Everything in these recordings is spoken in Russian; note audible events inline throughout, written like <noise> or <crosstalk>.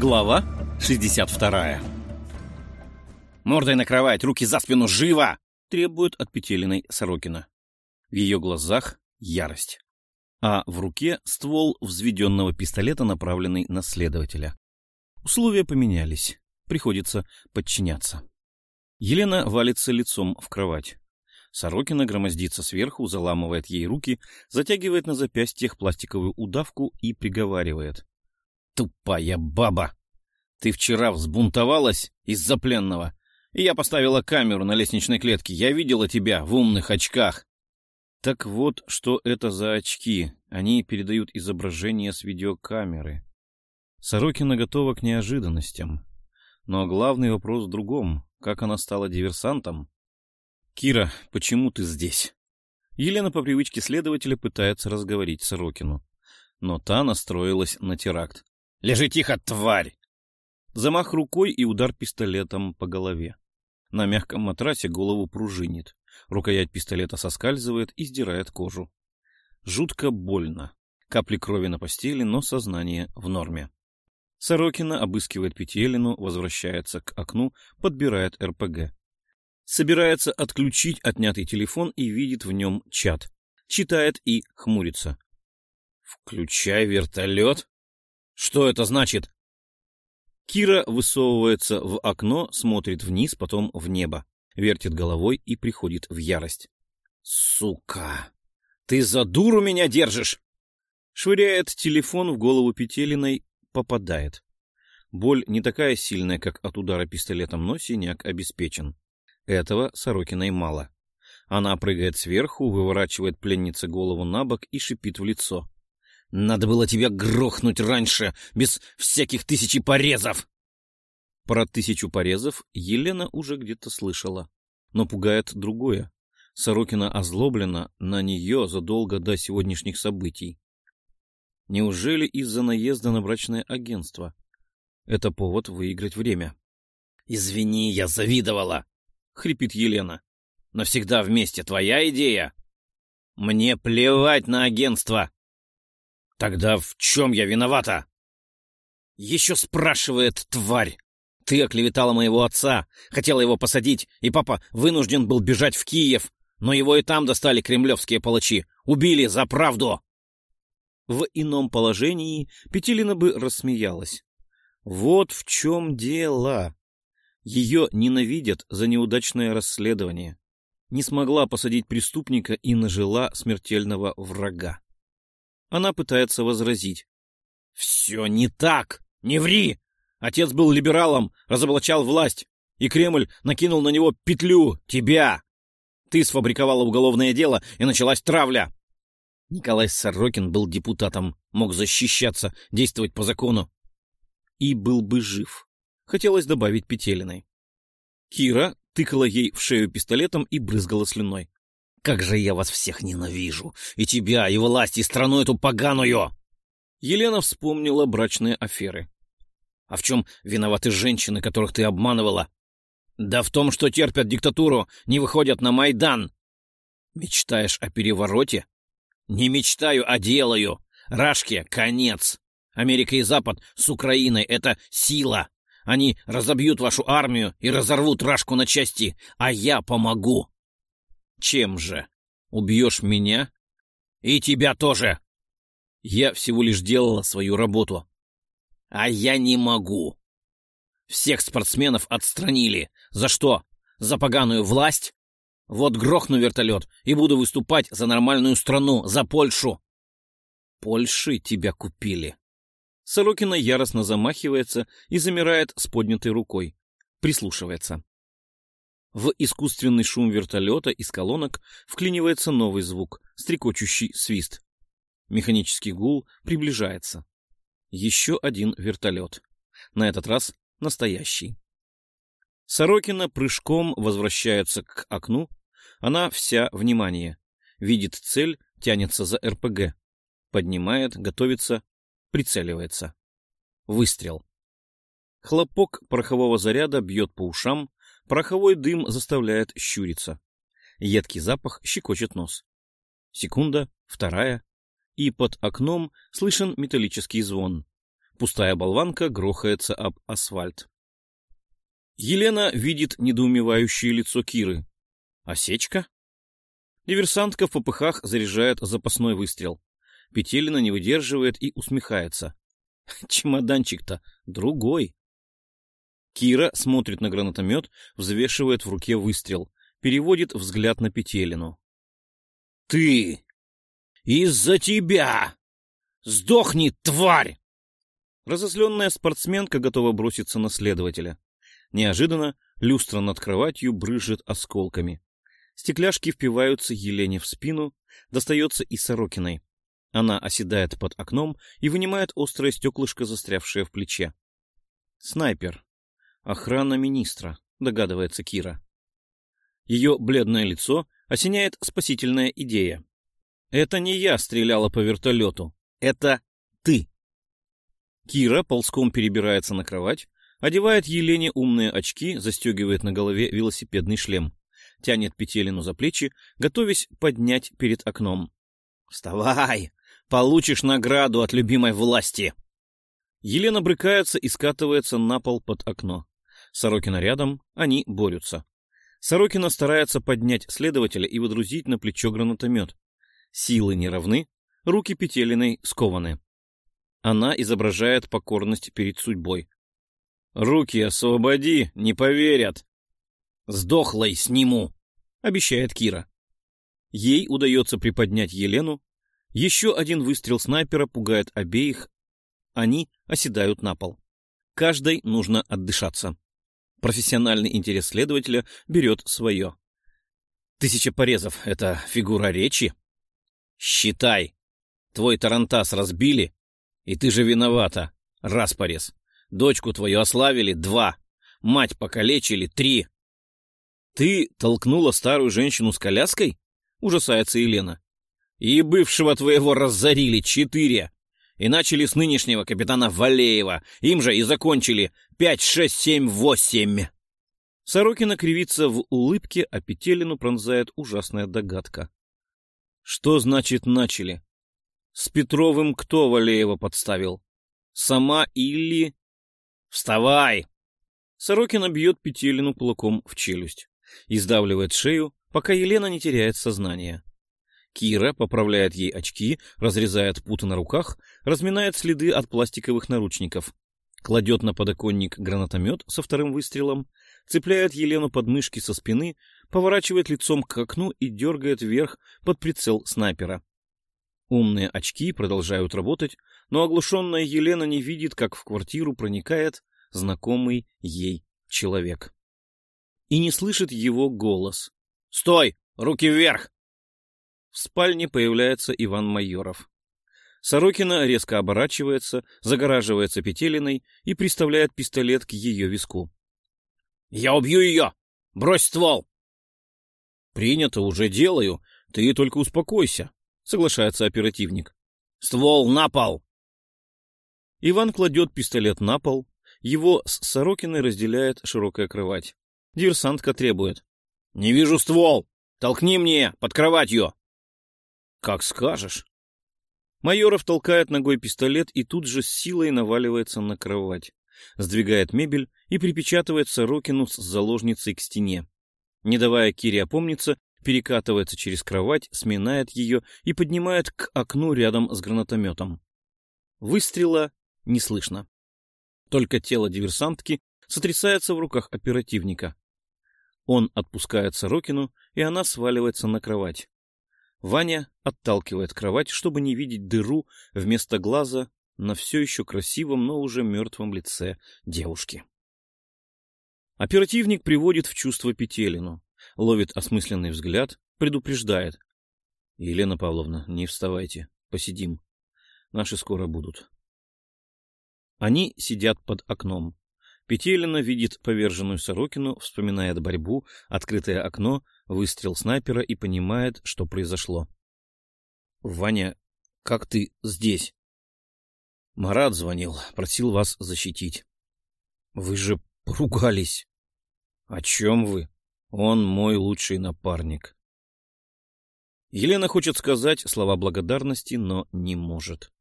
Глава 62 «Мордой на кровать, руки за спину, живо!» — требует от Петелиной Сорокина. В ее глазах ярость, а в руке ствол взведенного пистолета, направленный на следователя. Условия поменялись, приходится подчиняться. Елена валится лицом в кровать. Сорокина громоздится сверху, заламывает ей руки, затягивает на запястьях пластиковую удавку и приговаривает. «Тупая баба! Ты вчера взбунтовалась из-за пленного, и я поставила камеру на лестничной клетке. Я видела тебя в умных очках!» Так вот, что это за очки. Они передают изображение с видеокамеры. Сорокина готова к неожиданностям. Но главный вопрос в другом. Как она стала диверсантом? «Кира, почему ты здесь?» Елена по привычке следователя пытается разговорить Сорокину. Но та настроилась на теракт. «Лежи тихо, тварь!» Замах рукой и удар пистолетом по голове. На мягком матрасе голову пружинит. Рукоять пистолета соскальзывает и сдирает кожу. Жутко больно. Капли крови на постели, но сознание в норме. Сорокина обыскивает Петелину, возвращается к окну, подбирает РПГ. Собирается отключить отнятый телефон и видит в нем чат. Читает и хмурится. «Включай вертолет? Что это значит?» Кира высовывается в окно, смотрит вниз, потом в небо, вертит головой и приходит в ярость. «Сука! Ты за дуру меня держишь!» Швыряет телефон в голову Петелиной, попадает. Боль не такая сильная, как от удара пистолетом, но синяк обеспечен. Этого Сорокиной мало. Она прыгает сверху, выворачивает пленнице голову на бок и шипит в лицо. «Надо было тебя грохнуть раньше, без всяких тысячи порезов!» Про тысячу порезов Елена уже где-то слышала. Но пугает другое. Сорокина озлоблена на нее задолго до сегодняшних событий. Неужели из-за наезда на брачное агентство? Это повод выиграть время. «Извини, я завидовала!» — хрипит Елена. «Навсегда вместе твоя идея?» «Мне плевать на агентство!» «Тогда в чем я виновата?» «Еще спрашивает тварь!» Ты оклеветала моего отца, хотела его посадить, и папа вынужден был бежать в Киев, но его и там достали кремлевские палачи. Убили за правду!» В ином положении Петелина бы рассмеялась. «Вот в чем дело!» Ее ненавидят за неудачное расследование. Не смогла посадить преступника и нажила смертельного врага. Она пытается возразить. «Все не так! Не ври! Отец был либералом, разоблачал власть, и Кремль накинул на него петлю тебя. Ты сфабриковала уголовное дело, и началась травля. Николай Сорокин был депутатом, мог защищаться, действовать по закону. И был бы жив. Хотелось добавить Петелиной. Кира тыкала ей в шею пистолетом и брызгала слюной. «Как же я вас всех ненавижу! И тебя, и власть, и страну эту поганую!» Елена вспомнила брачные аферы. А в чем виноваты женщины, которых ты обманывала? Да в том, что терпят диктатуру, не выходят на Майдан. Мечтаешь о перевороте? Не мечтаю, а делаю. Рашке — конец. Америка и Запад с Украиной — это сила. Они разобьют вашу армию и разорвут Рашку на части, а я помогу. Чем же? Убьешь меня? И тебя тоже. Я всего лишь делала свою работу. А я не могу. Всех спортсменов отстранили. За что? За поганую власть? Вот грохну вертолет и буду выступать за нормальную страну, за Польшу. Польши тебя купили. Сорокина яростно замахивается и замирает с поднятой рукой. Прислушивается. В искусственный шум вертолета из колонок вклинивается новый звук, стрекочущий свист. Механический гул приближается. Еще один вертолет. На этот раз настоящий. Сорокина прыжком возвращается к окну. Она вся внимание. Видит цель, тянется за РПГ. Поднимает, готовится, прицеливается. Выстрел. Хлопок порохового заряда бьет по ушам, пороховой дым заставляет щуриться. Едкий запах щекочет нос. Секунда, вторая, и под окном слышен металлический звон. Пустая болванка грохается об асфальт. Елена видит недоумевающее лицо Киры. Осечка? Диверсантка в попыхах заряжает запасной выстрел. Петелина не выдерживает и усмехается. <laughs> Чемоданчик-то другой. Кира смотрит на гранатомет, взвешивает в руке выстрел, переводит взгляд на Петелину. — Ты! Из-за тебя! Сдохни, тварь! Разозленная спортсменка готова броситься на следователя. Неожиданно люстра над кроватью брызжет осколками. Стекляшки впиваются Елене в спину, достается и Сорокиной. Она оседает под окном и вынимает острое стеклышко, застрявшее в плече. Снайпер. Охрана министра, догадывается Кира. Ее бледное лицо осеняет спасительная идея. Это не я стреляла по вертолету. Это ты. Кира ползком перебирается на кровать, одевает Елене умные очки, застегивает на голове велосипедный шлем тянет Петелину за плечи, готовясь поднять перед окном. «Вставай! Получишь награду от любимой власти!» Елена брыкается и скатывается на пол под окно. Сорокина рядом, они борются. Сорокина старается поднять следователя и выдрузить на плечо гранатомет. Силы не равны, руки Петелиной скованы. Она изображает покорность перед судьбой. «Руки освободи, не поверят!» «Сдохлой сниму!» — обещает Кира. Ей удается приподнять Елену. Еще один выстрел снайпера пугает обеих. Они оседают на пол. Каждой нужно отдышаться. Профессиональный интерес следователя берет свое. Тысяча порезов — это фигура речи? Считай. Твой тарантас разбили, и ты же виновата. Раз порез. Дочку твою ославили — два. Мать покалечили — три. «Ты толкнула старую женщину с коляской?» — ужасается Елена. «И бывшего твоего разорили четыре. И начали с нынешнего капитана Валеева. Им же и закончили пять, шесть, семь, восемь». Сорокина кривится в улыбке, а Петелину пронзает ужасная догадка. «Что значит начали? С Петровым кто Валеева подставил? Сама или...» «Вставай!» Сорокина бьет Петелину кулаком в челюсть и сдавливает шею, пока Елена не теряет сознание. Кира поправляет ей очки, разрезает путы на руках, разминает следы от пластиковых наручников, кладет на подоконник гранатомет со вторым выстрелом, цепляет Елену под мышки со спины, поворачивает лицом к окну и дергает вверх под прицел снайпера. Умные очки продолжают работать, но оглушенная Елена не видит, как в квартиру проникает знакомый ей человек и не слышит его голос. «Стой! Руки вверх!» В спальне появляется Иван Майоров. Сорокина резко оборачивается, загораживается Петелиной и приставляет пистолет к ее виску. «Я убью ее! Брось ствол!» «Принято, уже делаю. Ты только успокойся», — соглашается оперативник. «Ствол на пол!» Иван кладет пистолет на пол. Его с Сорокиной разделяет широкая кровать. Диверсантка требует. — Не вижу ствол! Толкни мне под кроватью! — Как скажешь. Майоров толкает ногой пистолет и тут же с силой наваливается на кровать. Сдвигает мебель и припечатывает Сорокину с заложницей к стене. Не давая Кире опомниться, перекатывается через кровать, сминает ее и поднимает к окну рядом с гранатометом. Выстрела не слышно. Только тело диверсантки сотрясается в руках оперативника. Он отпускает Сорокину, и она сваливается на кровать. Ваня отталкивает кровать, чтобы не видеть дыру вместо глаза на все еще красивом, но уже мертвом лице девушки. Оперативник приводит в чувство Петелину, ловит осмысленный взгляд, предупреждает. — Елена Павловна, не вставайте, посидим. Наши скоро будут. Они сидят под окном. Петелина видит поверженную Сорокину, вспоминает борьбу, открытое окно, выстрел снайпера и понимает, что произошло. — Ваня, как ты здесь? — Марат звонил, просил вас защитить. — Вы же поругались. — О чем вы? Он мой лучший напарник. Елена хочет сказать слова благодарности, но не может.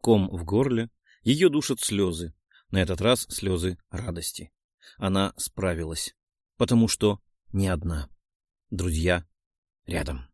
Ком в горле, Ее душат слезы. На этот раз слезы радости. Она справилась. Потому что не одна. Друзья рядом.